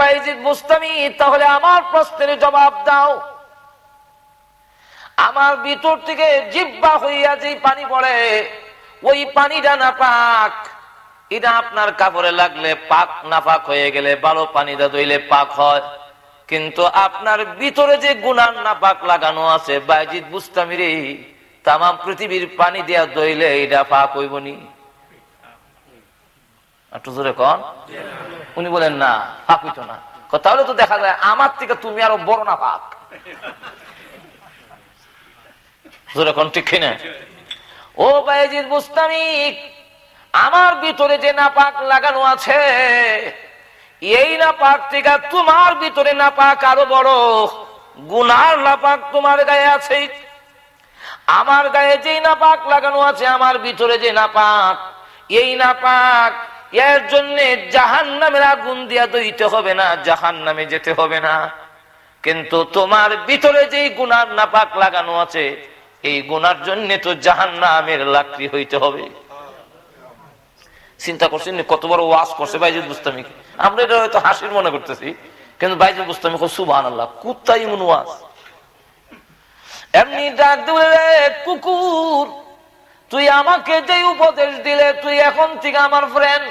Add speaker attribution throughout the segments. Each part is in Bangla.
Speaker 1: বাইজিদ বুস্তামি তাহলে আমার প্রশ্নের জবাব দাও। আমার ভিতর থেকে জিব্বা হইয়া যে পানি পড়ে, ওই পানিটা না পাক। এটা আপনার কাপড়ে লাগলে পাক নাপাক হয়ে গেলে ভালো পানিটা দইলে পাক হয়। কিন্তু আপনার ভিতরে যে গুনার নাপাক লাগানো আছে বাইজিদ বুস্তামিরে তাম পৃথিবীর পানি দিয়া দইলে এটা পাক হইবনি। একটু জোরে কন। উনি বলেন, না, পাক না। তাহলে তো দেখা যায় আমার থেকে তুমি আরও বড় না পাক। জোরে কন, ঠিক ও আমার ভিতরে যে নাপাক লাগানো আছে, এই নাপাক থেকে তোমার ভিতরে নাপাক আরও বড়। গুনার নাপাক তোমার গায়ে আছে। আমার গায়ে যে নাপাক লাগানো আছে, আমার ভিতরে যে নাপাক, এই নাপাক এর জন্য জাহান নামের আগুন দিয়া দইতে হবে না জাহান নামে যেতে হবে না। কিন্তু তোমার ভিতরে যেই গুনার নাপাক লাগানো আছে, এই গুনার জন্য তো জাহান নামের লাকড়ি হইতে হবে। চিন্তা করছেন কত বড় ওয়াজ করছে বাইজুল বুস্তামি। আমরা এটা হয়তো হাসির মনে করতেছি, কিন্তু বাইজুল বুস্তামি সুবাহ আল্লাহ কুত্তাই মন ওয়াজ। এমনি ডাক দিলে, কুকুর তুই আমাকে যে উপদেশ দিলে, তুই এখন থেকে আমার ফ্রেন্ড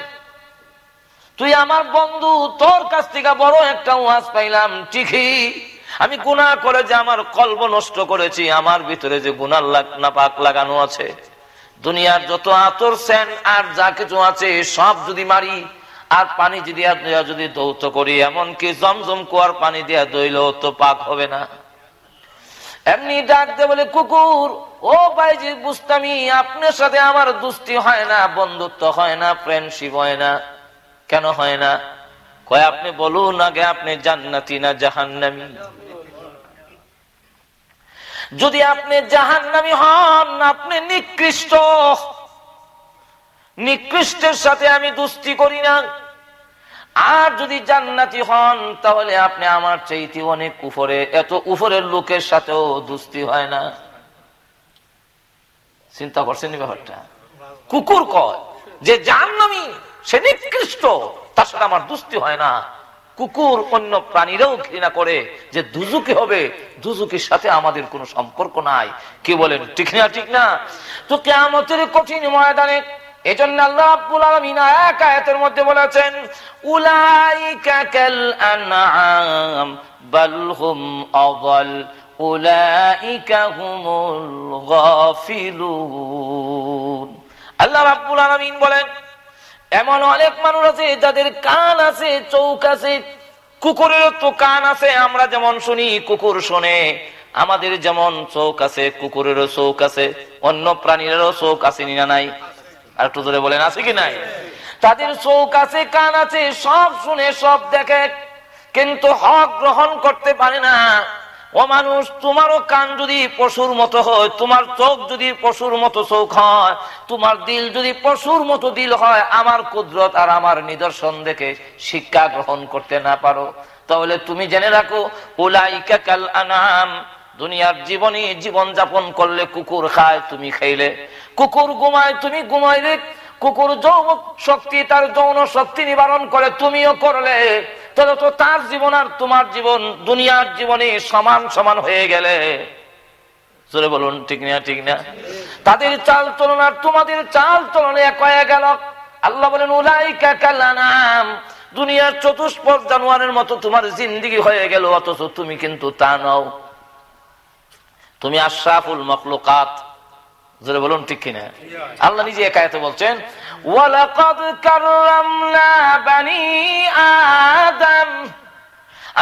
Speaker 1: তুই আমার বন্ধু, তোর কাছ থেকে বড় একটা ওয়াজ পাইলাম, ঠিকই। আমি গুণা করে যে আমার কল্প নষ্ট করেছি, আমার ভিতরে যে গুনার না পাক লাগানো আছে। দুনিয়ার যত আতর, সেন আর যা কিছু আছে, সব যদি মারি, আর পানি যদি যদি দৌত করি, এমনকি জমজম কুয়ার পানি দিয়া দইলেও তো পাক হবে না। এমনি ডাক দে বলে, কুকুর, ও ভাইজি বুঝতামি আপনার সাথে আমার দুস্তি হয় না, বন্ধুত্ব হয় না ফ্রেন্ডশিপ হয় না। কেন হয় না? কয়, আপনি বলুন আগে, আপনি জান্নাতি না জাহান্নামি? যদি আপনি জাহান্নামি হন, আপনি নিকৃষ্ট। নিকৃষ্টের সাথে আমি দুস্তি করি না। আর যদি জান্নাতি হন, তাহলে আপনি আমার চাইতে অনেক উপরে। এত উপরের লোকের সাথেও দুস্তি হয় না। চিন্তা করছেন ব্যাপারটা? কুকুর কয়, যে জাহান্নামি, সে নিকৃষ্ট, তার সাথে আমার দুস্তি হয় না। কুকুর অন্য প্রাণীরাও ঘৃণা করে যে দুজুকি হবে, দুজুকির সাথে আমাদের কোনো সম্পর্ক নাই। কি বলেন, ঠিক না ঠিক না? তো কেমতের কঠিন ময়দানে এজন্য আল্লাহ আব্বুল আলমিন এক আয়াতের মধ্যে বলেছেন, উলাইকা কাল আনআম বাল হুম আযাল উলাইকা হুমুল আল্লাহ রাব্বুল আলামিন বলেন, এমন অনেক মানুষ আছে যাদের কান আছে চৌক আছে, কুকুরের তো কান আছে, আমরা যেমন শুনি কুকুর শোনে, আমাদের যেমন চৌক আছে, কুকুরেরও চৌক আছে, অন্য প্রাণীরও চৌক আছে না নাই? আর একটু ধরে বলেন, আছে কি নাই? তাদের চৌক আছে, কান আছে, সব শুনে, সব দেখে। কিন্তু হক গ্রহণ করতে পারে না। ও মানুষ, তোমারও কান যদি পশুর মতো হয়, তোমার চোখ যদি পশুর মতো চোখ হয়, তোমার দিল যদি পশুর মতো দিল হয়, আমার কুদরত আর আমার নিদর্শন দেখে শিক্ষা গ্রহণ করতে না পারো। তাহলে তুমি জেনে রাখো, উলাইকা কাল আনাম। দুনিয়ার জীবনে জীবন যাপন করলে কুকুর খায়, তুমি খাইলে। কুকুর ঘুমায়, তুমি ঘুমাইলে কুকুর যৌন শক্তি, তার যৌন শক্তি নিবারণ করে, তুমিও করলে। তো তার জীবন আর তোমার জীবন, দুনিয়ার জীবনে সমান সমান হয়ে গেলে। বলুন, ঠিক না ঠিক না? তাদের চাল চলন আর তোমাদের চাল চলনে এক হয়ে গেল। আল্লাহ বলেন, উলাইকা কালানাম। দুনিয়ার চতুষ্পদ জানোয়ারের মতো তোমার জিন্দিগি হয়ে গেল, অথচ তুমি কিন্তু তা নাও। তুমি আশরাফুল মখলুকাত। বলুন, ঠিক কিনা? আল্লাহ নিজে একায়তে বলছেন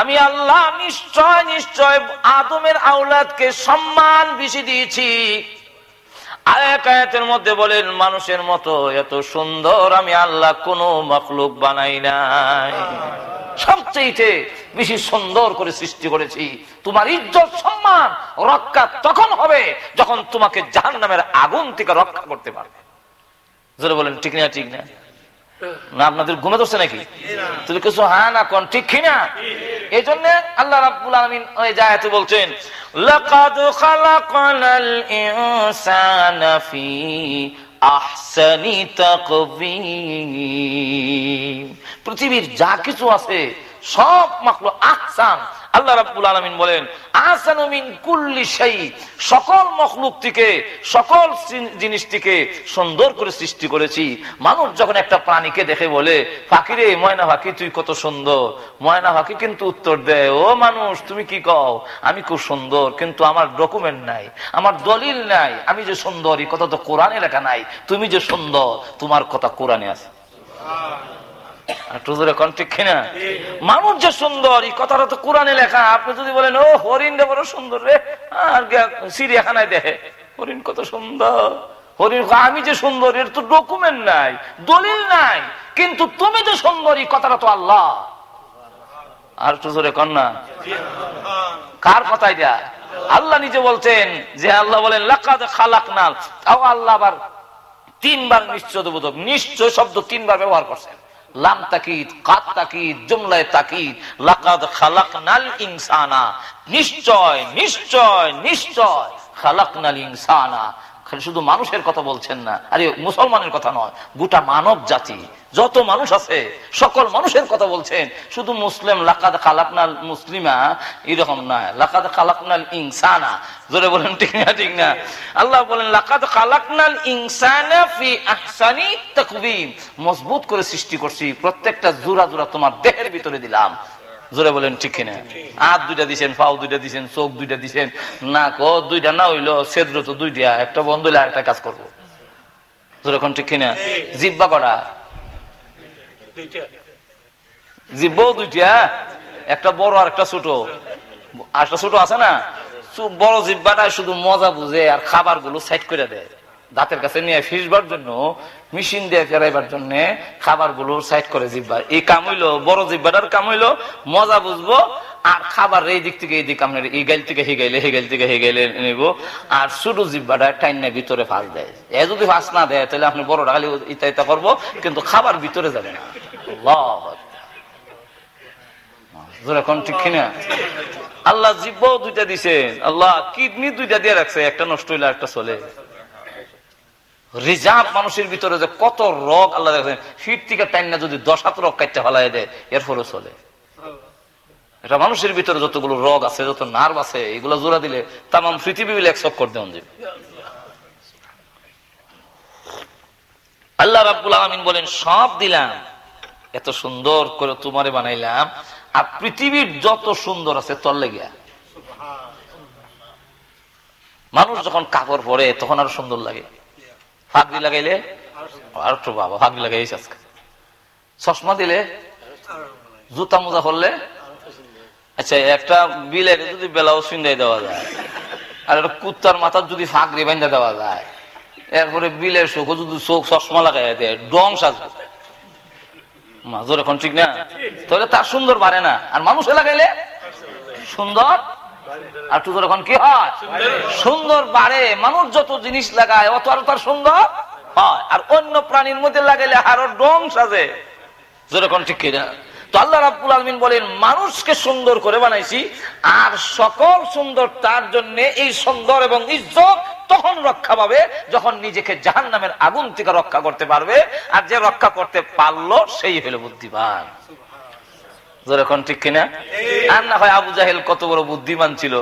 Speaker 1: আমি আল্লাহ নিশ্চয় নিশ্চয় আদমের আওলাদকে সম্মান বেশি দিয়েছি। আয়াতের মধ্যে বলেন, মানুষের মতো এত সুন্দর আমি আল্লাহ কোন মখলুক বানাই নাই। সবচেয়ে বেশি সুন্দর করে সৃষ্টি করেছি। তোমার ইজ্জত, সম্মান, রক্ষা তখন হবে যখন তোমাকে জাহান নামের আগুন থেকে রক্ষা করতে পারবে। জোরে বলেন, ঠিক না ঠিক না? না, আপনাদের ঘুমে ধরছে নাকি? তুমি কিছু হ্যাঁ না, কোন ঠিক কিনা? এই জন্য আল্লাহ রাব্বুল আলামিন ওই জায়াতে বলছেন, লাকাদ খালাকানাল ইনসানা ফি আহসানি তাকবীম পৃথিবীর যা কিছু আছে, সব মাকলু আহসান। আল্লাহ রাব্বুল আলামিন বলেন, আহসানু মিন কুল্লি শাই। সকল মখলুক থেকে সকল জিনিস থেকে সুন্দর করে সৃষ্টি করেছি। মানুষ যখন একটা প্রাণীকে দেখে বলে পাখিরে ময়না পাখি তুই কত সুন্দর। ময়না পাখি কিন্তু উত্তর দেয়, ও মানুষ, তুমি কি কও? আমি খুব সুন্দর, কিন্তু আমার ডকুমেন্ট নাই, আমার দলিল নাই। আমি যে সুন্দর, কথা তো কোরআনে লেখা নাই। তুমি যে সুন্দর, তোমার কথা কোরআনে আছে। মানুষ যে সুন্দর, এই কথাটা তো কোরআনে লেখা। আপনি যদি বলেন, ও, হরিণ রে, বড় সুন্দর রে, আর চিড়িয়াখানায় দেখে, হরিণ কত সুন্দর। হরিণ আমি যে সুন্দর, এর তো ডকুমেন্ট নাই, দলিল নাই। কিন্তু তুমি যে সুন্দর, এই কথাটা তো আল্লাহ। আর একটু জোরে কন্যা কার কথাই দেয়া? আল্লাহ নিজে বলছেন যে, আল্লাহ বলেন, লাকাদ খালাক নাল তাও আল্লাহ আবার তিনবার নিশ্চয় নিশ্চয় শব্দ তিনবার ব্যবহার করছেন। লাম তাকিদ কাত তাকিদ, জুমলায় তাকিদ, লাকাদ খালাকনাল ইনসানা। নিশ্চয় নিশ্চয় নিশ্চয় খালাকনাল ইনসানা। শুধু মানুষের কথা বলছেন না, আরে মুসলমানের কথা নয়, গোটা মানব জাতি, যত মানুষ আছে, সকল মানুষের কথা বলছেন। শুধু মুসলিম, লাকাদ খালাকনাল মুসলিমা, এরকম না, লাকাদ খালাকনাল ইনসানা। জোরে বলেন ঠিক না ঠিক না। আল্লাহ বলেন লাকাদ খালাকনাল ইনসানা ফি আহসানি তাকবীম। মজবুত করে সৃষ্টি করছি প্রত্যেকটা জোড়া জোড়া তোমার দেহের ভিতরে দিলাম। জোরে বলেন ঠিক কিনা হাত দুইটা দিছেন পাও দুইটা দিছেন চোখ দুইটা দিছেন নাক ও দুইটা না হইল সেদ্র তো দুইটা একটা বন্ধ হইলে আরেকটা কাজ করব। জোরে কোন ঠিক কিনা জিব্বা করা। জিব্বাও দুইটা একটা বড় আর একটা ছোট। আরেকটা ছোট আছে না? বড় জিব্বাটা শুধু মজা বুঝে আর খাবারগুলো সাইড করে দেয়। দাঁতের কাছে নিয়ে ফিসবার জন্য, মেশিন দিয়ে ফেরাইবার জন্য খাবারগুলো সাইড করে জিব্বা। এই কাম হইল, বড় জিব্বাটার কাম হইল, মজা বুঝব, আর খাবার এই দিক থেকে এই দিক আপনার, এই গাইল থেকে হে গাইলে, হে গাইল থেকে হে গাইলে নিব। আর ছোট জিব্বাটা টাইনে ভিতরে ফাঁস দেয়। এ যদি ফাঁস না দেয়, তাহলে আপনি বড় ডাকালি ইতা ইতা করব, কিন্তু খাবার ভিতরে যাবে না। আল্লাহ জিব্বাও দুইটা দিছেন আল্লাহ কিডনি দুইটা দিয়ে রাখছে, একটা নষ্ট হইলে একটা চলে। রিজার্ভ মানুষের ভিতরে যে কত রোগ আল্লাহ দেখেন ফিট থেকে টাইম না যদি দশ হাত রোগ কাটতে ফেলাই দেয় এর ফলে চলে। এটা মানুষের ভিতরে যতগুলো রোগ আছে, যত নার্ভ আছে, এগুলো জোড়া দিলে তাম পৃথিবী মিলে এক চক্কর যাবে আল্লাহ রাবুল আলমিন বলেন, সব দিলাম, এত সুন্দর করে তোমারে বানাইলাম আর পৃথিবীর যত সুন্দর আছে তোর লেগিয়া। মানুষ যখন কাপড় পরে, তখন আরও সুন্দর লাগে। ফাঁকরি লাগাইলে, আর একটু বাবা ফাঁকরি লাগাইছে আজকে। চশমা দিলে, জুতা মোজা করলে আচ্ছা একটা বিলের যদি বেলাও সিন্দাই দেওয়া যায়, আর একটা কুত্তার মাথার যদি ফাঁকরি বান্ধা দেওয়া যায়, এরপরে বিলের চোখ যদি চোখ চশমা লাগাই দেয়, ডং সাজবে। মাজর এখন ঠিক না? তাহলে তার সুন্দর বাড়ে না। আর মানুষে লাগাইলে সুন্দর? আর টুজোর এখন কি হয়? সুন্দর বাড়ে। মানুষ যত জিনিস লাগায়, অত আরও তার সুন্দর হয়। আর অন্য প্রাণীর মধ্যে লাগাইলে আরও ডং সাজে। যেরকম ঠিক কিনা? তো আল্লাহ রাব্বুল আলমিন বলেন, মানুষকে সুন্দর করে বানাইছি, আর সকল সুন্দর তার জন্য এই সুন্দর এবং ইজ্জত তখন রক্ষা পাবে যখন নিজেকে জাহান নামের আগুন থেকে রক্ষা করতে পারবে। আর যে রক্ষা করতে পারল, সেই হলো বুদ্ধিমান। ঠিক কিনা? আর না হয় আবু জাহেল কত বড় বুদ্ধিমান ছিল।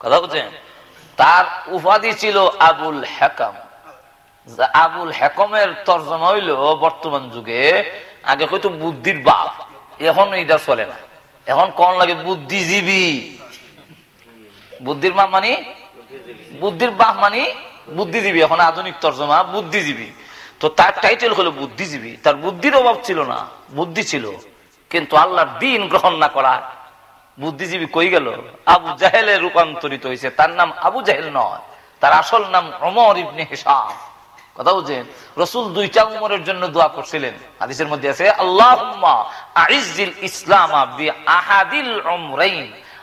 Speaker 1: কথা বলছেন তার উপাধি ছিল আবুল হেকাম। আবুল হেকমের তর্জমা হইল বর্তমান যুগে, আগে হয়তো বুদ্ধির বাপ। এখন এটা চলে না। এখন কোন লাগে বুদ্ধিজীবী? বুদ্ধির বাপ মানে? বুদ্ধির বাপ মানে বুদ্ধিজীবী, এখন আধুনিক তর্জমা, বুদ্ধিজীবী। তো তার টাইটেল হলো বুদ্ধিজীবী। তার বুদ্ধির অভাব ছিল না, বুদ্ধি ছিল। কিন্তু আল্লাহর দিন গ্রহণ না করা, বুদ্ধিজীবী কই গেল? আবু জাহেলে রূপান্তরিত হয়েছে। তার নাম আবু জাহেল নয়, তার আসল নাম অমর ইবনে হিসাম কথা বুঝছেন? রসুল দুইটা উমরের জন্য দোয়া করছিলেন। হাদিসের মধ্যে আছে আল্লাহ ইসলাম আহাদিল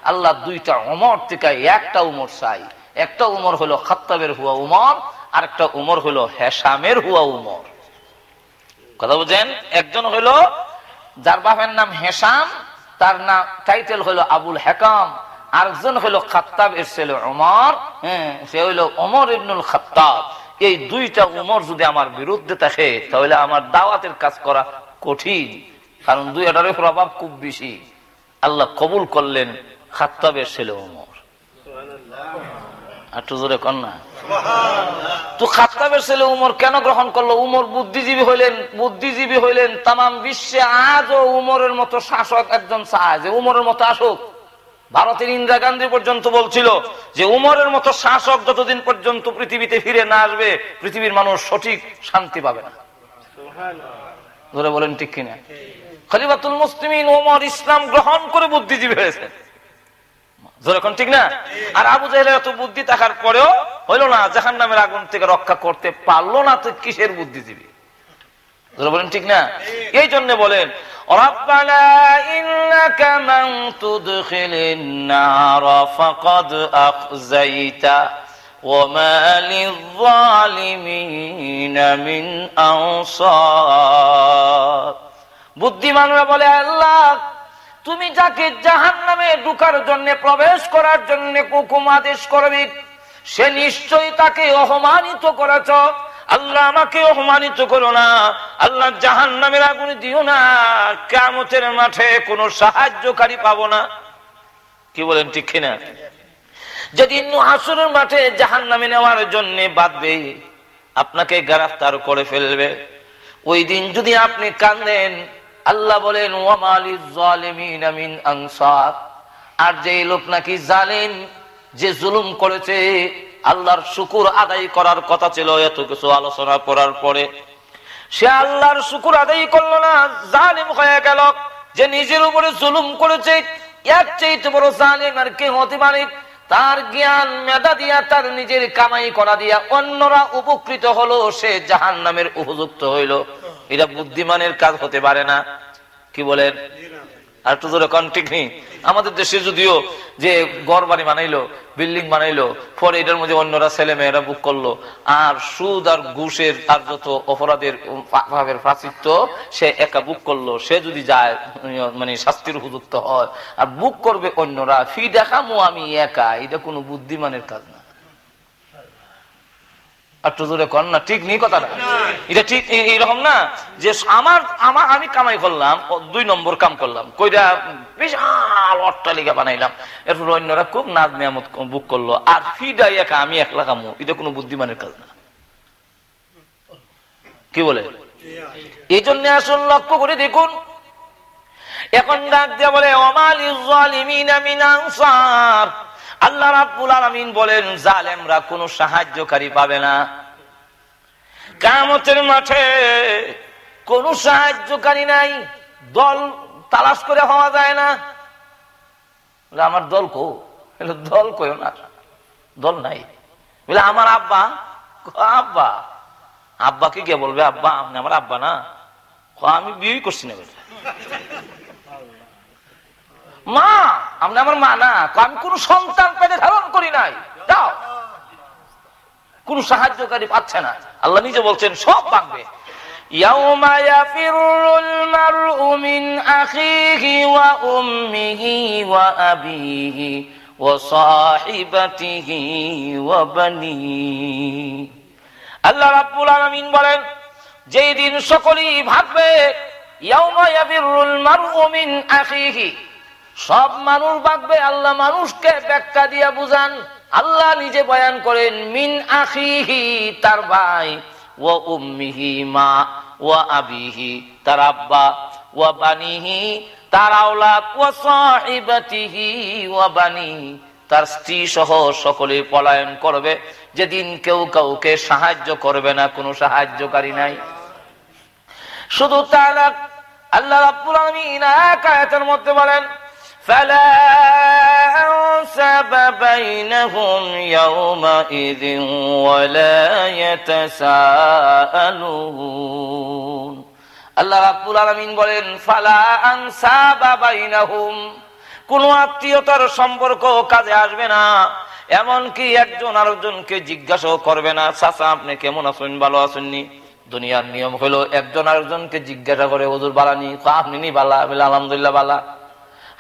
Speaker 1: আল্লাহ দুইটা উমর থেকে একটা উমর চাই। একটা উমর হলো খাত্তাবের হুয়া উমর আর একটা উমর হলো হেসামের হুয়া উমর। কথা বুঝেন? একজন হলো যার বাপের নাম হেসাম, তার নাম টাইটেল হলো আবুল হেকাম, আরেকজন হলো খাত্তাব, এর ছেলে উমর হ্যাঁ সে হইল ওমর ইবনুল খাত্তাব। এই দুইটা উমর যদি আমার বিরুদ্ধে থাকে, তাহলে আমার দাওয়াতের কাজ করা কঠিন, কারণ দুই এটার প্রভাব খুব বেশি। আল্লাহ কবুল করলেন খাত্তাবের ছেলে উমর একটু জোরে কর না। তো খাত্তাবের ছেলে উমর কেন গ্রহণ করল? উমর বুদ্ধিজীবী হইলেন বুদ্ধিজীবী হইলেন তাম বিশ্বে আজও উমরের মতো শাসক একজন চায়, যে উমরের মতো আসুক। ভারতের ইন্দিরা গান্ধী পর্যন্ত বলছিল যে উমরের মতো শাসক যতদিন পর্যন্ত পৃথিবীতে ফিরে না আসবে, পৃথিবীর মানুষ সঠিক শান্তি পাবে না। ধরে বলেন ঠিক কিনা? খলিফাতুল মুসলিমিন ওমর ইসলাম গ্রহণ করে বুদ্ধিজীবী হয়েছে যেরকম ঠিক না আর আবু জাহেলের এত বুদ্ধি থাকার পরেও হইল না জাহান নামের আগুন থেকে রক্ষা করতে পারলো না তো কিসের বুদ্ধিজীবী বলেন ঠিক না এই জন্য বলেন ربنا إنك من تدخل النار فقد أخزيته وما للظالمين من أنصار বুদ্ধিমানরা বলে আল্লাহ তুমি যাকে জাহান নামে ঢুকার জন্য প্রবেশ করার জন্য কুকুম আদেশ করবে, সে নিশ্চয়ই তাকে অপমানিত করেছ। আল্লাহ আমাকে অপমানিত করো না। আল্লাহ জাহান নামের আগুন দিও না। কেমতের মাঠে কোনো সাহায্যকারী পাবো না। কি বলেন, ঠিক কিনা? যেদিন হাসুরের মাঠে জাহান নামে নেওয়ার জন্য বাঁধবে, আপনাকে গ্রেফতার করে ফেলবে। ওই দিন যদি আপনি কান্দেন আল্লাহ বলেন আর যে লোক নাকি জানেন যে জুলুম করেছে, আল্লাহর শুকুর আদায় করার কথা ছিল, এত কিছু আলোচনা করার পরে সে আল্লাহর শুকুর আদায় করল না, জালিম হয়ে গেল। যে নিজের উপরে জুলুম করেছে এক চাইতে বড় জালিম আর কে হতে পারে? তার জ্ঞান মেধা দিয়া, তার নিজের কামাই করা দিয়া, অন্যরা উপকৃত হলো, সে জাহান নামের উপযুক্ত হইল। এটা বুদ্ধিমানের কাজ হতে পারে না। কি বলেন? আর একটু জোরে কন্টিক নেই? আমাদের দেশে যদিও যে গড় বাড়ি বানাইলো, বিল্ডিং বানাইলো, পরে এটার মধ্যে অন্যরা ছেলে মেয়েরা বুক করল, আর সুদ আর ঘুষের তার যত অপরাধের ভাবের প্রাচিত্য, সে একা বুক করল, সে যদি যায় মানে শাস্তির উপযুক্ত হয়, আর বুক করবে অন্যরা, ফি দেখামো আমি একা, এটা কোনো বুদ্ধিমানের কাজ একটু কর না, ঠিক নেই কথাটা। এটা ঠিক এইরকম না, যে আমার আমার আমি কামাই করলাম দুই নম্বর কাম করলাম। বিশাল অট্টালিকা বানাইলাম। এরপর অন্যরা খুব নাজ নিয়ামত বুক করল, আর একা আমি একলা কামো। এটা কোনো বুদ্ধিমানের কাজ না। কি বলে? এই জন্য আসুন, লক্ষ্য করে দেখুন। এখন ডাক দিয়ে বলে অমাল আনসার। আল্লাহ রাব্বুল আলামিন বলেন, জালেমরা কোনো সাহায্যকারী পাবে না। কামতের মাঠে কোন সাহায্যকারী নাই, দল তালাশ করে হওয়া যায় না। আমার দল কো? দল কই না, দল নাই। বলে, আমার আব্বা? আব্বা। আব্বাকে কে বলবে, আব্বা, আপনি আমার আব্বা না? আমি বিয়ে করছি না। মা আপনি আমার মা না আমি কোন সন্তান পেটে ধারণ করি নাই যাও কোন সাহায্যকারী পাচ্ছে না আল্লাহ নিজে বলছেন সব পাকবে يوم يفر المرء من أخيه وأمه وأبيه وصاحبته وبنيه আল্লাহ রাব্বুল আলামিন বলেন যেই দিন সকলেই ভাববে ইয়াউমা ইয়াফিরুল মারউ মিন আখিহি সব মানুষ ভাববে আল্লাহ মানুষকে ব্যাখ্যা দিয়া বুঝান। আল্লাহ নিজে বয়ান করেন, মিন আখিহি তার ভাই, ও উম্মিহি মা, ও আবিহি তার আব্বা, ও বানিহি তার ও তার স্ত্রী সহ সকলে পলায়ন করবে। যেদিন কেউ কাউকে সাহায্য করবে না, কোনো সাহায্যকারী নাই। শুধু তারা আল্লাহ রাব্বুল আলামিন মধ্যে বলেন فلا أنسب بينهم يومئذ ولا يتساءلون আল্লাহ রাব্বুল আলামিন বলেন ফালা আনসাবা বাইনাহুম কোন আত্মীয়তার সম্পর্ক কাজে আসবে না এমনকি একজন আরেকজনকে জিজ্ঞাসাও করবে না চাচা আপনি কেমন আছেন ভালো আছেননি দুনিয়ার নিয়ম হলো একজন আরেকজনকে জিজ্ঞাসা করে ওজুর বালানি আপনি নি বালা আলহামদুলিল্লাহ বালা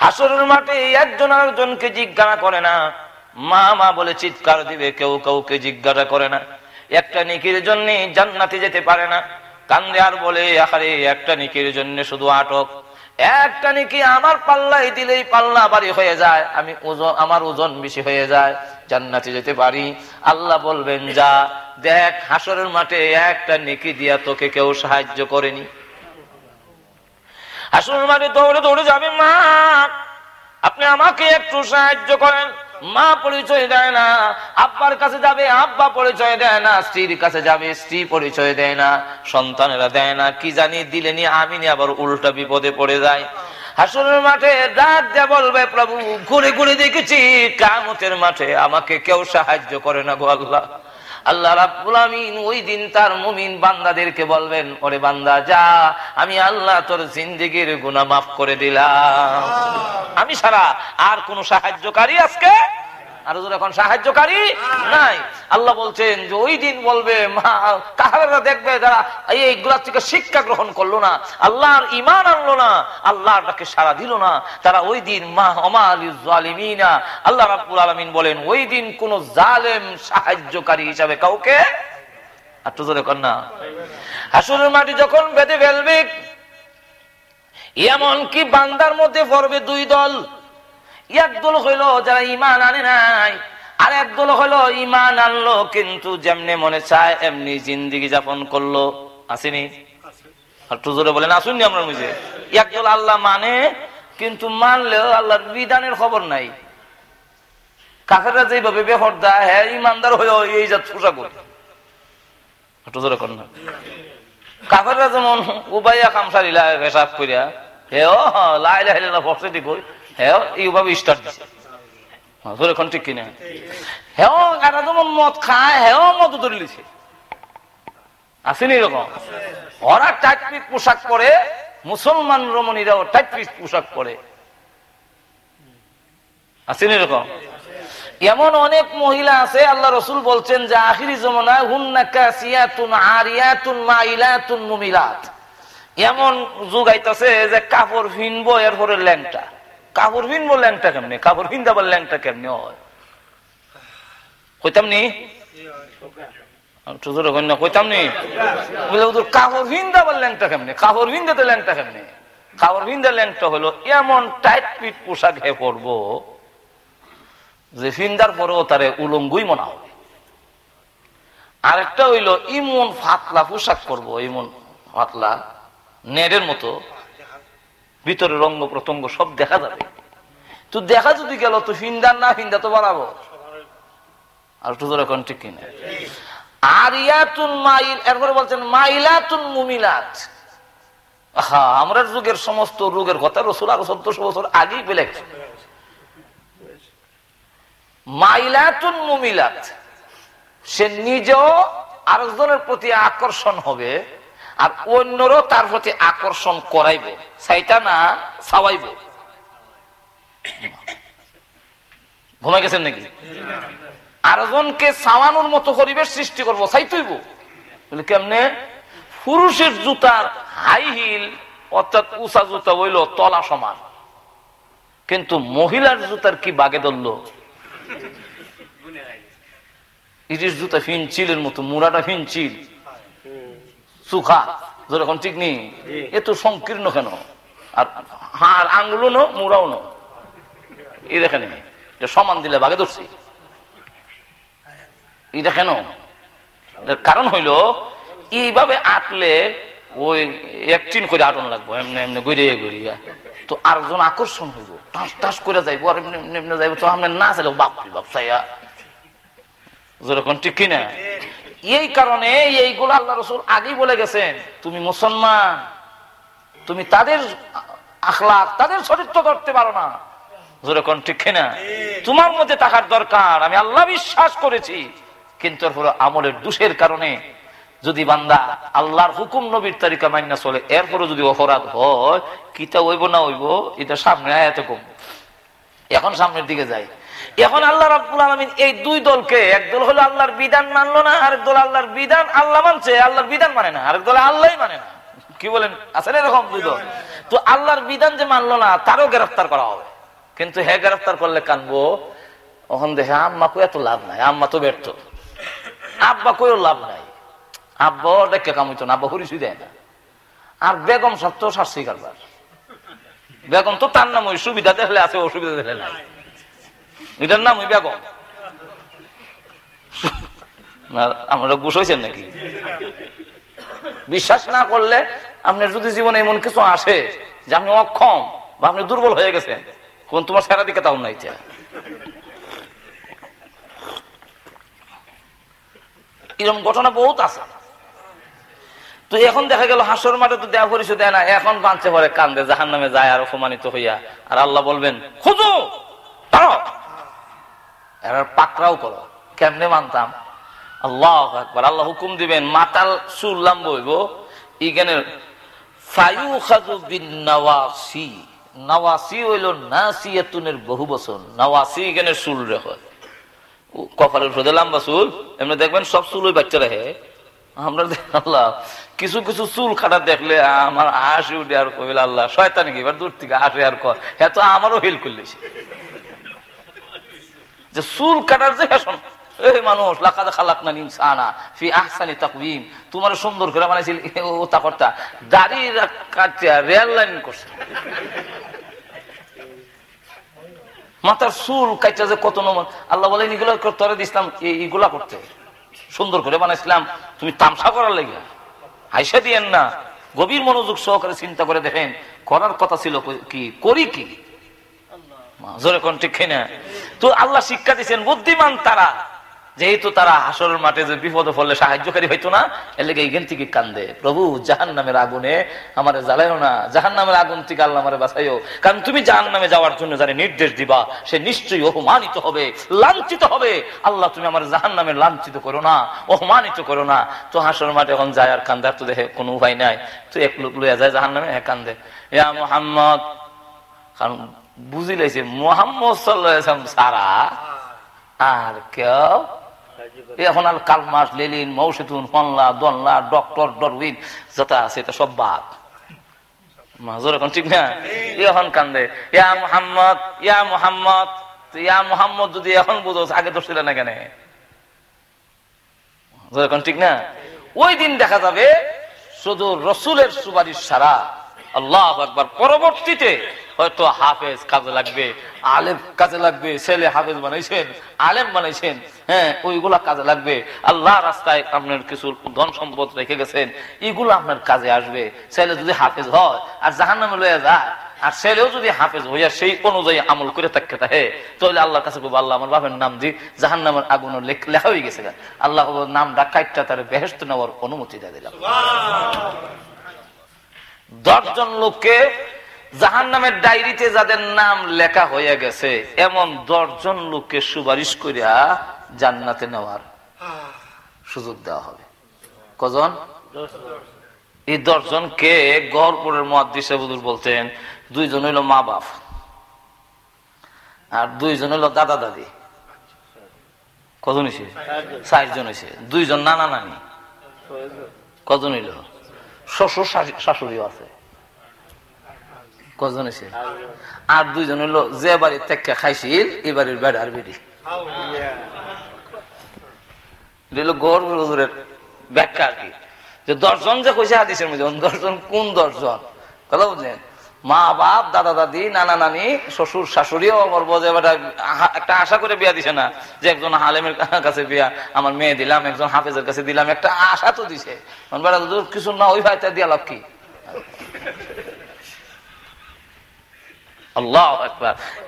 Speaker 1: হাসরের মাঠে একজন আরেকজনকে জিজ্ঞাসা করে না। মা মা বলে, চিৎকার দিবে, কেউ কাউকে জিজ্ঞাসা করে না। একটা নিকির জন্য জান্নাতে যেতে পারে না। কান্দে আর বলে আরে একটা নিকির জন্য শুধু আটক। একটা নাকি আমার পাল্লাই দিলেই পাল্লা বাড়ি হয়ে যায়। আমি ওজন, আমার ওজন বেশি হয়ে যায়। জান্নাতে যেতে পারি। আল্লাহ বলবেন, যা, দেখ, হাসরের মাঠে একটা নেকি দিয়া তোকে কেউ সাহায্য করেনি। হাসরের মাঠে দৌড়ে দৌড়ে যাবে মা। আপনি আমাকে একটু সাহায্য করেন। মা পরিচয় দেয় না, আব্বার কাছে যাবে, আব্বা পরিচয় দেয় না, স্ত্রীর কাছে যাবে, স্ত্রী পরিচয় দেয় না, সন্তানেরা দেয় না, কি জানি দিলেনি আমি আবার উল্টা বিপদে পড়ে যায় হাসনের মাঠে ডাক দিয়ে বলবে প্রভু, ঘুরে ঘুরে দেখেছি, কামতের মাঠে আমাকে কেউ সাহায্য করে না গো আল্লাহ। আল্লাহ রাব্বুল আমিন ওই দিন তার মুমিন বান্দাদেরকে বলবেন, ওরে বান্দা, যা, আমি আল্লাহ তোর জিন্দিগির গুনা মাফ করে দিলাম। আমি সারা আর কোন সাহায্যকারী আজকে আর হুজুর এখন সাহায্যকারী নাই। আল্লাহ বলছেন যে ওই দিন বলবে কাহারা দেখবে যারা এইগুলা থেকে শিক্ষা গ্রহণ করল না, আল্লাহর ইমান আনলো না আল্লাহটাকে সারা দিল না, তারা ওই দিন, মা অমালিমিনা আল্লাহ রাব্বুল আলমিন বলেন, ওই দিন কোন জালেম সাহায্যকারী হিসাবে কাউকে আর তো জোরে কন্যা হাসুরের মাটি যখন বেঁধে ফেলবে এমন কি বান্দার মধ্যে পড়বে দুই দল। একদল হইল যারা ইমান আনে নাই, আর একদল হইল ইমান আনলো, কিন্তু যেমনি মনে চায়, এমনি জিন্দিগি যাপন করল। আসেনি? একদল আল্লাহ মানে নাই। হ্যাঁ হয়ে এই জাত পোশাক করি একটু জোরে কর না। কাকেরা যেমন উবাইয়া খামসারিলা হিসাব করিয়া হে ও লাইলা হেলা ফসে কই হ্যাঁ এইভাবে স্টার্ট খায় হ্যাঁ মদ ধরে লিছে টাইট পোশাক পরে, মুসলমান রমণীরাও টাইট পোশাক পরে। আসেনি এরকম? এমন অনেক মহিলা আছে, আল্লাহ রসুল বলছেন যে আখিরি জমানায় হুন্না কাসিয়াতুন আরিয়াতুন মাইলাতুন মুমিলাত। এমন যুগ আইতাছে যে কাপড় ভিনবো, এরপরে ল্যাংটা। কাপড় ভিনবো ল্যাংটা কেমনি? কাপড় ভিন্দাবার ল্যাংটা কেমনি হয়? কইতাম নি? কইতাম নি? কাপড় ভিন্দাবার ল্যাংটা কেমনি? কাপড় ভিন্দাতে ল্যাংটা কেমনি? কাপড় ভিন্দা ল্যাংটা হলো এমন পোশাক হে পড়ব যে মনে হবে। আরেকটা হইল ইমন ফাতলা পোশাক করব ইমন ফাতলা, নেড়ের মতো। ভিতরে রঙ্গ প্রত্যঙ্গ সব দেখা যাবে। তো দেখা যদি গেল, তো ফিন্দার না ফিন্দা তো বাড়াবো আর তো এখন ঠিক কিনা? আরিয়াতুন মাইল, এরপরে বলছেন, মাইলাতুন মুমিলাত আমরা যুগের সমস্ত রোগের কথা রসুল আরও চোদ্দশো বছর আগেই পেলে মাইলাতুন মুমিলাত সে নিজেও আরেকজনের প্রতি আকর্ষণ হবে। আর অন্যরও তার প্রতি আকর্ষণ করাইব সাইটা না সাওয়াইব ঘুমাই গেছেন নাকি? আরেকজনকে সাওয়ানোর মতো পরিবেশ সৃষ্টি করব সাইতইব কেমনে? পুরুষের জুতার হাই হিল অর্থাৎ উষা জুতা বইল তলা সমান। কিন্তু মহিলার জুতার কি বাগে ধরলো? ইটির জুতা ফিনচিলের মতো, মুড়াটা ফিনচিল সুখা যেরকম ঠিক নেই? এত সংকীর্ণ কেন? আর হার আঙ্গুলো নো মুড়াও নো। এই দেখেন সমান দিলে বাগে ধরছি। এটা কেন? কারণ হইল এইভাবে আটলে ওই একটিন করে আটন লাগবো এমনি এমনি গড়িয়ে গড়িয়া। তো আরেকজন আকর্ষণ হইব টাস টাস করে যাইবো আর এমনি এমনি যাইবো তো আমরা না চাইলে বাপরি বাপ চাইয়া। যেরকম ঠিক কিনা এই কারণে এইগুলো আল্লাহ রসুল আগেই বলে গেছেন তুমি মুসলমান তুমি তাদের আখলাখ তাদের চরিত্র করতে পারো না। ঠিক তোমার মধ্যে থাকার দরকার আমি আল্লাহ বিশ্বাস করেছি। কিন্তু আমলের দোষের কারণে যদি বান্দা আল্লাহর হুকুম নবীর তারিকা মান্না চলে এরপরে যদি অপরাধ হয় কিতা হইব না হইব এটা সামনে আয়াতে কম। এখন সামনের দিকে যায় এখন আল্লাহ রাবুল আলমিন এই দুই দলকে একদল হলো আল্লাহর বিধান মানলো না, আরেক দল আল্লাহর বিধান আল্লাহ মানছে, আল্লাহর বিধান মানে না, আরেক দল আল্লাহ মানে না। কি বলেন? আছেন এরকম দুই দল? তো আল্লাহর বিধান যে মানলো না, তারও গ্রেফতার করা হবে। কিন্তু হে গ্রেফতার করলে কানবো, ওখান দেখে আম্মা কই এত লাভ নাই? আম্মা তো ব্যর্থ। আব্বা কইও লাভ নাই। আব্বা ডেকে কামিত না, আব্বা হরিসি দেয় না। আর বেগম সত্য শাস্তি কারবার। বেগম তো তার নাম ওই সুবিধা দেখলে আছে, অসুবিধা দেখলে নাই। এটার নাম ওই বেগম আমরা গুছ হয়েছেন নাকি? বিশ্বাস না করলে আপনার যদি জীবনে এমন কিছু আসে যে আপনি অক্ষম বা আপনি দুর্বল হয়ে গেছেন, কোন তোমার সারা দিকে তাও নাই এরকম ঘটনা বহুত আছে। তো এখন দেখা গেল হাসর মাঠে তো দেওয়া পরিচয় দেয় না, এখন বাঁচতে পারে, কান্দে জাহান নামে যায় আর অপমানিত হইয়া। আর আল্লাহ বলবেন খুঁজো এবার পাকড়াও করো। কেমনে মানতাম? আল্লাহ একবার আল্লাহ হুকুম দিবেন, মাতাল সুরলাম বইব ইগানের ফায়ু খাজু বিন নওয়াসি নওয়াসি হইল নাসিয়াতুনের বহু বছর নওয়াসি এখানে চুল রেখে কপালের উপরে লম্বা চুল, এমনি দেখবেন সব চুল ওই বাচ্চা রেখে আমরা আল্লাহ, কিছু কিছু চুল খাটা দেখলে আমার হাসি উঠে আর কবিল আল্লাহ, শয়তানি কি? এবার দূর থেকে হাসি আর কর হ্যাঁ আমারও হেল করলেছে যে চুল কাটার যে ফ্যাশন, এই মানুষ, লাকাদ খালাকনা ইনসানা ফি আহসানি তাকওয়িম। তোমার সুন্দর করে বানাইছিল ও তা করতা দাড়ি কাটতে রেল লাইন করছে। মাথার চুল কাইটা যে কত নমন। আল্লাহ বলেন এগুলো তোরে দিছিলাম এইগুলা করতে। সুন্দর করে বানাইছিলাম। তুমি তামসা করার লেগে হাইসা দিয়েন না। গভীর মনোযোগ সহকারে চিন্তা করে দেখেন, করার কথা ছিল কি, করি কি? জোরে কোন ঠিক না তো আল্লাহ শিক্ষা দিচ্ছেন বুদ্ধিমান তারা। যেহেতু তারা মাঠে যে সাহায্যকারী হইতো না থেকে কান্দে। প্রভু জাহান নামের আগুনে আমার না জাহান নামের আগুন থেকে আল্লাহ আমার বাঁচাইও কারণ তুমি জাহান নামে যাওয়ার জন্য যারা নির্দেশ দিবা, সে নিশ্চয়ই অপমানিত হবে, লাঞ্ছিত হবে। আল্লাহ, তুমি আমার জাহান নামে লাঞ্ছিত করো না, অপমানিত করো না। তো হাসর মাঠে এখন যায় আর কান্দে, আর তো দেখে কোনো উপায় নাই। তো এক লোক লইয়া যায় জাহান নামে হ্যাঁ কান্দে মোহাম্মদ! কারণ বুঝি লাইছে মোহাম্মদ সাল্লাহ সারা আর কেউ? এখন আর কালমাস লেলিন মৌসেতুন ফনলা দনলা ডক্টর ডরউইন যত আছে এটা সব বাদ। মাজুর এখন ঠিক না? এখন কান্দে ইয়া মোহাম্মদ ইয়া মোহাম্মদ ইয়া মোহাম্মদ যদি এখন বুঝো আগে তো ছিল না কেন এখন ঠিক না? ওই দিন দেখা যাবে শুধু রসুলের সুপারিশ সারা আল্লাহ একবার পরবর্তীতে হয়তো হাফেজ কাজে লাগবে আলেম কাজে লাগবে ছেলে হাফেজ বানাইছেন আলেম বানাইছেন হ্যাঁ ওইগুলা কাজে লাগবে। আল্লাহ রাস্তায় আপনার কিছু ধন সম্পদ রেখে গেছেন এগুলো আপনার কাজে আসবে। ছেলে যদি হাফেজ হয় আর জাহান নামে লয়ে যায় আর ছেলেও যদি হাফেজ হইয়া সেই অনুযায়ী আমল করে থাকতে থাকে তাহলে আল্লাহর কাছে বলব আল্লাহ আমার বাপের নাম দি জাহান নামের আগুন লেখা হয়ে গেছে আল্লাহ নাম ডাকাইটা তার বেহেস্ত নেওয়ার অনুমতি দিয়ে দিলাম। দশজন লোককে জাহান নামের ডায়েরিতে যাদের নাম লেখা হয়ে গেছে, এমন দশজন লোককে সুপারিশ করিয়া জান্নাতে নেওয়ার সুযোগ দেওয়া হবে। কজন? এই দশজনকে গহরপুরের মহাদিসে বলতেন, দুইজন হইল মা বাপ আর দুইজন হইল দাদা দাদি। কজন হয়েছে চারজন হয়েছে দুইজন নানা নানি। কজন হইল? শ্বশুর শাশুড়িও আছে। কজন এসে আর দুইজন হইল যে বাড়ি থেকে খাইছিল, এ বাড়ির বেড়ার বেড়ি। গড়ের ব্যাখ্যা আর কি। যে দর্শন যে কইছে হাদিসের মধ্যে দর্শন কোন দর্শন কথা বুঝলেন, মা, বাপ, দাদা, দাদি, নানা, নানি, শ্বশুর শাশুড়িও আমার বোঝে একটা আশা করে বিয়া দিছে না, যে একজন হালেমের কাছে বিয়া, আমার মেয়ে দিলাম, একজন হাফেজের কাছে দিলাম, একটা আশা তো দিছে। কিছু না, ওই ভাই দিয়া কি? আল্লাহ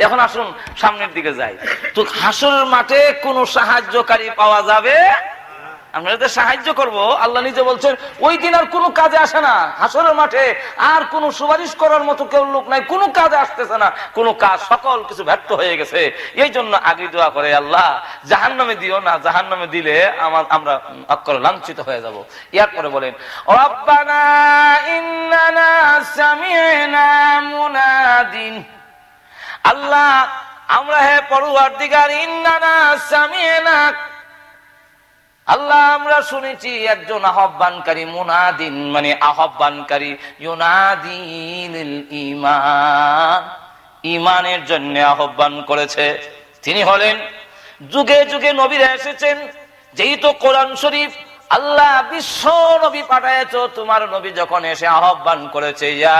Speaker 1: এখন আসুন সামনের দিকে যাই। তো হাসুর মাঠে কোন সাহায্যকারী পাওয়া যাবে? আমরা যাতে সাহায্য করব, আল্লাহ নিজে বলছেন, ওই দিন আর কোনো কাজে আসে না। হাসরের মাঠে আর কোন সুপারিশ করার মতো কেউ লোক নাই। কোনো কাজে আসতেছে না। কোনো কাজ, সকল কিছু ব্যর্থ হয়ে গেছে। এই জন্য আগে দোয়া করে, আল্লাহ জাহান নামে দিও না। জাহান নামে দিলে আমার, আমরা অক্ষর লাঞ্ছিত হয়ে যাব। ইয়ার পরে বলেন আল্লাহ, আমরা হে পড়ুয়ার দিগার ইন্নানা সামিয়েনা আল্লাহ, আমরা শুনেছি একজন আহ্বানকারী, মুনাদিন মানে আহ্বানকারী ইমান ইমানের জন্য আহ্বান করেছে। তিনি হলেন, যুগে যুগে নবীরা এসেছেন যেহেতু কোরআন শরীফ, আল্লাহ বিশ্ব নবী পাঠায়ছ, তোমার নবী যখন এসে আহ্বান করেছে, ইয়া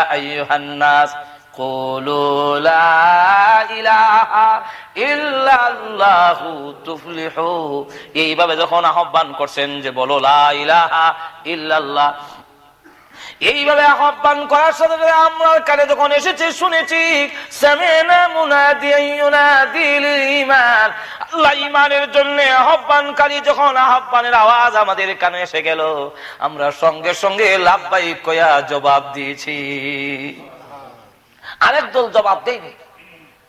Speaker 1: আইয়ুহান্নাস এইভাবে যখন আহ্বান করছেন যে বলো লা ইলাহা ইল্লাল্লাহ, এইভাবে আহ্বান করার সাথে সাথে আমরা কানে যখন এসেছি শুনেছি ইমানের জন্য আহ্বানকারী যখন আহ্বানের আওয়াজ আমাদের কানে এসে গেল, আমরা সঙ্গে সঙ্গে লাভবাই কয়া জবাব দিয়েছি। আরেক দল জবাব দেয়নি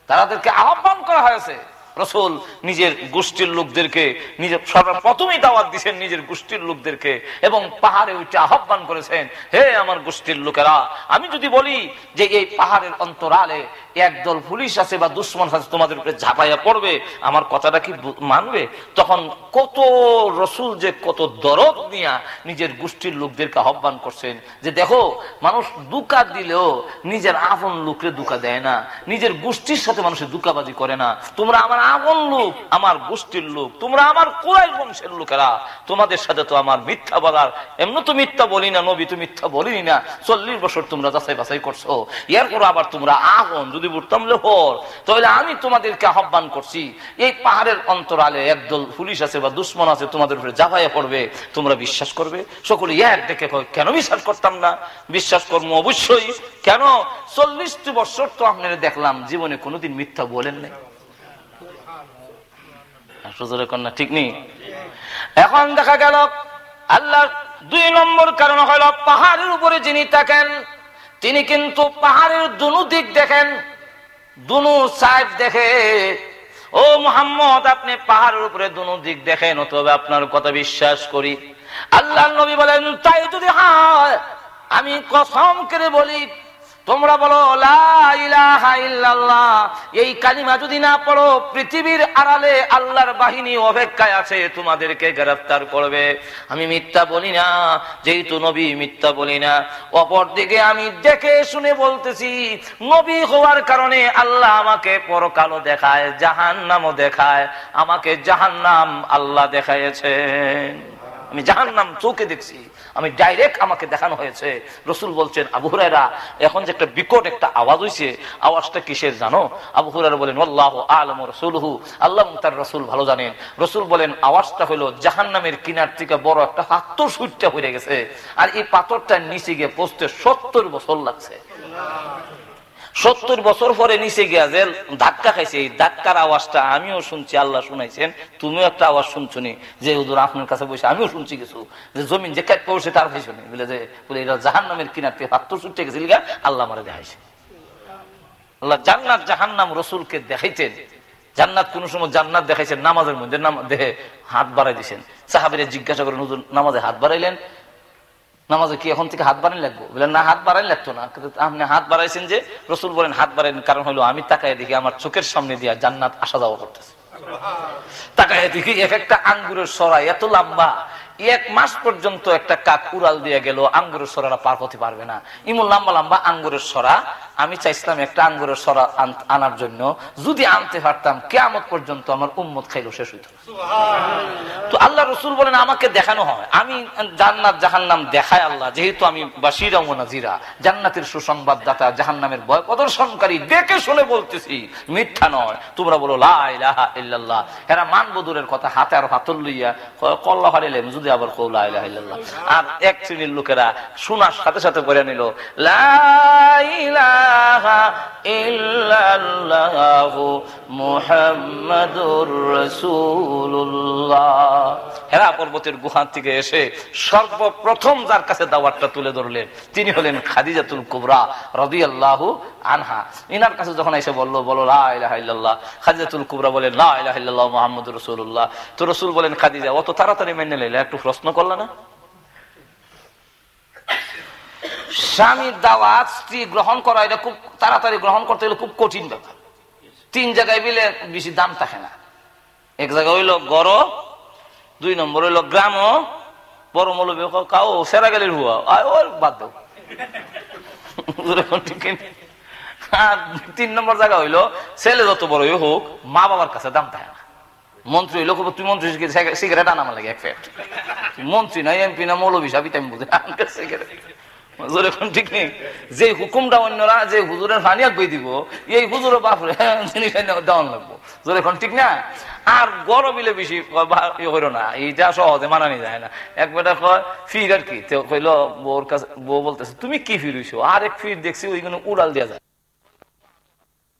Speaker 1: তাদেরকে আহ্বান করা হয়েছে, রসুল নিজের গোষ্ঠীর লোকদেরকে নিজের সর্বপ্রথমেই দাওয়াত দিচ্ছেন নিজের গোষ্ঠীর লোকদেরকে এবং পাহাড়ে উঠে আহ্বান করেছেন, হে আমার গোষ্ঠীর লোকেরা, আমি যদি বলি যে এই পাহাড়ের অন্তরালে একদল পুলিশ আছে বা দুশ্মন আছে, তোমাদের উপরে ঝাঁপাইয়া পড়বে, আমার কথাটা কি মানবে? তখন কত রসুল যে কত দরদ নিয়া নিজের গোষ্ঠীর লোকদেরকে আহ্বান করছেন যে, দেখো, মানুষ দুকা দিলেও নিজের আপন লোকরে দুকা দেয় না, নিজের গোষ্ঠীর সাথে মানুষের দুকাবাজি করে না। তোমরা আমার আপন লোক, আমার গোষ্ঠীর লোক, তোমরা আমার কোরাই বংশের লোকেরা। তোমাদের সাথে তো আমার মিথ্যা বলার এমন তো মিথ্যা বলি না, নবী তো মিথ্যা বলিনি না। চল্লিশ বছর তোমরা যাচাই বাছাই করছ। এরপর আবার তোমরা আগুন যদি বুঝতাম লেহর, তাহলে আমি তোমাদেরকে আহ্বান করছি, এই পাহাড়ের অন্তরালে একদল পুলিশ আছে বা দুশ্মন আছে তোমাদের উপরে জাভাইয়া পড়বে, তোমরা বিশ্বাস করবে? সকলে এক দেখে কেন বিশ্বাস করতাম না? বিশ্বাস করব অবশ্যই। কেন? চল্লিশটি বছর তো আপনারা দেখলাম, জীবনে কোনোদিন মিথ্যা বলেন নেই। এখন দেখা গেল আল্লাহ দুই নম্বর কারণ হল পাহাড়ের উপরে যিনি থাকেন, তিনি কিন্তু পাহাড়ের দুনু দিক দেখেন। দুনু সাহেব দেখে, ও মোহাম্মদ, আপনি পাহাড়ের উপরে দুনু দিক দেখেন, অথবা আপনার কথা বিশ্বাস করি। আল্লাহ নবী বলেন, তাই যদি হয়, আমি কসম করে বলি তোমরা বলো এই কালিমা যদি না পড়ো, পৃথিবীর আড়ালে আল্লাহর বাহিনী অপেক্ষায় আছে, তোমাদেরকে গ্রেফতার করবে। আমি মিথ্যা বলি না, যেহেতু নবী মিথ্যা বলি না। অপর দিকে আমি দেখে শুনে বলতেছি, নবী হওয়ার কারণে আল্লাহ আমাকে পরকালও দেখায় জাহান নামও দেখায়। আমাকে জাহান নাম আল্লাহ দেখাইছেন আমি জাহান নাম চোখে দেখছি। আমি ডাইরেক্ট আমাকে দেখানো হয়েছে। রসুল বলছেন, আবু হুরাইরা এখন যে একটা বিকট একটা আওয়াজ হয়েছে আওয়াজটা কিসের জানো? আবু বলেন, আল্লাহ আলম রসুলহু, আল্লাহ তার রসুল ভালো জানেন। রসুল বলেন, আওয়াজটা হলো জাহান নামের কিনার থেকে বড় একটা হাত্তর সুইটটা হয়ে গেছে। আর এই পাথরটা নিচে গিয়ে পৌঁছতে সত্তর বছর লাগছে। সত্তর বছর পরে নিচে গিয়া যে ধাক্কা খাইছে, এই ধাক্কার আওয়াজটা আমিও শুনছি, আল্লাহ শুনাইছেন, তুমিও একটা আওয়াজ শুনছো নি যে হুজুর আপনার কাছে বসে আমিও শুনছি কিছু, যে জমিন যে কাট পড়ছে তার খাইছো নি বলে যে, বলে এরা জাহান নামের কিনার থেকে পাত্র ছুটে গেছিল আল্লাহ মারা দেখাইছে। আল্লাহ জান্নাত জাহান নাম রসুলকে দেখাইতেন। জান্নাত কোন সময় জান্নাত দেখাইছেন, নামাজের মধ্যে দেহে হাত বাড়াই দিয়েছেন সাহাবিরে জিজ্ঞাসা করেন, হুজুর, নামাজে হাত বাড়াইলেন? নামাজে কি এখন থেকে হাত বাড়াই লাগবো? বলেন না, হাত বাড়াই লাগতো না। আপনি হাত বাড়াইছেন যে, রসুল বলেন, হাত বাড়াইন কারণ হলো আমি তাকাই দেখি আমার চোখের সামনে দিয়ে জান্নাত আসা যাওয়া করতেছে। তাকাই দেখি এক একটা আঙ্গুরের সরাই এত লম্বা এক মাস পর্যন্ত একটা কাক উড়াল দিয়ে গেল আঙ্গুরের সরারা পার হতে পারবে না। ইমন লম্বা লম্বা আঙ্গুরের সরা। আমি চাইছিলাম একটা আঙ্গুরের সরা আনার জন্য। যদি আনতে পারতাম কেমন পর্যন্ত আমার উম্মত খাইলো শেষ হইত। তো আল্লাহ রসুল বলেন আমাকে দেখানো হয়। আমি জান্নাত জাহান নাম দেখায় আল্লাহ যেহেতু আমি বাসিরা জিরা জান্নাতের সুসংবাদ দাতা জাহান নামের ভয় প্রদর্শনকারী দেখে শুনে বলতেছি মিথ্যা নয়। তোমরা বলো লাহা ইল্লাল্লাহ। এরা মানবদুরের কথা হাতে আর হাতল লইয়া কল্লা হারিলেন যদি আবার কৌ লাহ আর এক শ্রেণির লোকেরা শোনার সাথে সাথে করে নিল হেরা পর্বতের গুহান থেকে এসে সর্বপ্রথম যার কাছে দাওয়াতটা তুলে ধরলেন, তিনি হলেন খাদিজাতুল কুবরা রবি আল্লাহ আনহা। ইনার কাছে যখন এসে বলল, বলো লাহ খাদিজাতুল কুবরা বলেন লাহ মোহাম্মদ রসুল্লাহ তো রসুল বলেন, খাদিজা, অত তাড়াতাড়ি মেনে নিলে, একটু প্রশ্ন করল না? স্বামীর দাওয়াত স্ত্রী গ্রহণ করা এটা খুব তাড়াতাড়ি গ্রহণ করতে হলে খুব কঠিন ব্যাপার। তিন জায়গায় বিলে বেশি দাম থাকে না। এক জায়গায় হইল গড়, দুই নম্বর হইল গ্রাম, বড় মৌলবী কাউ সেরা গেলে হুয়া ওর বাদ তিন নম্বর জায়গা হইল, ছেলে যত বড়ই হোক মা বাবার কাছে দাম থাকে না। মন্ত্রী হইল তুই মন্ত্রী সিগারেট আনা লাগে এক ফ্যাট মন্ত্রী না, এমপি না মৌলবী সাবিত আমি বুঝে সিগারেট কোন ঠিক নেই। যে হুকুমটা অন্যরা, যে হুজুরের ফানিয়া কই দিব, এই হুজুরের বাপরে জিনিস দেওয়ান লাগবো। কোন ঠিক না? আর গরম বিলে বেশি ইয়ে করো না, এইটা সহজে মানানি যায় না। এক বেটা কয়, ফির আর কি? কইলো, বউর কাছে, বউ বলতেছে, তুমি কি ফির হইছো? আর এক ফির দেখছি ওইগুলো উড়াল দেওয়া যায়।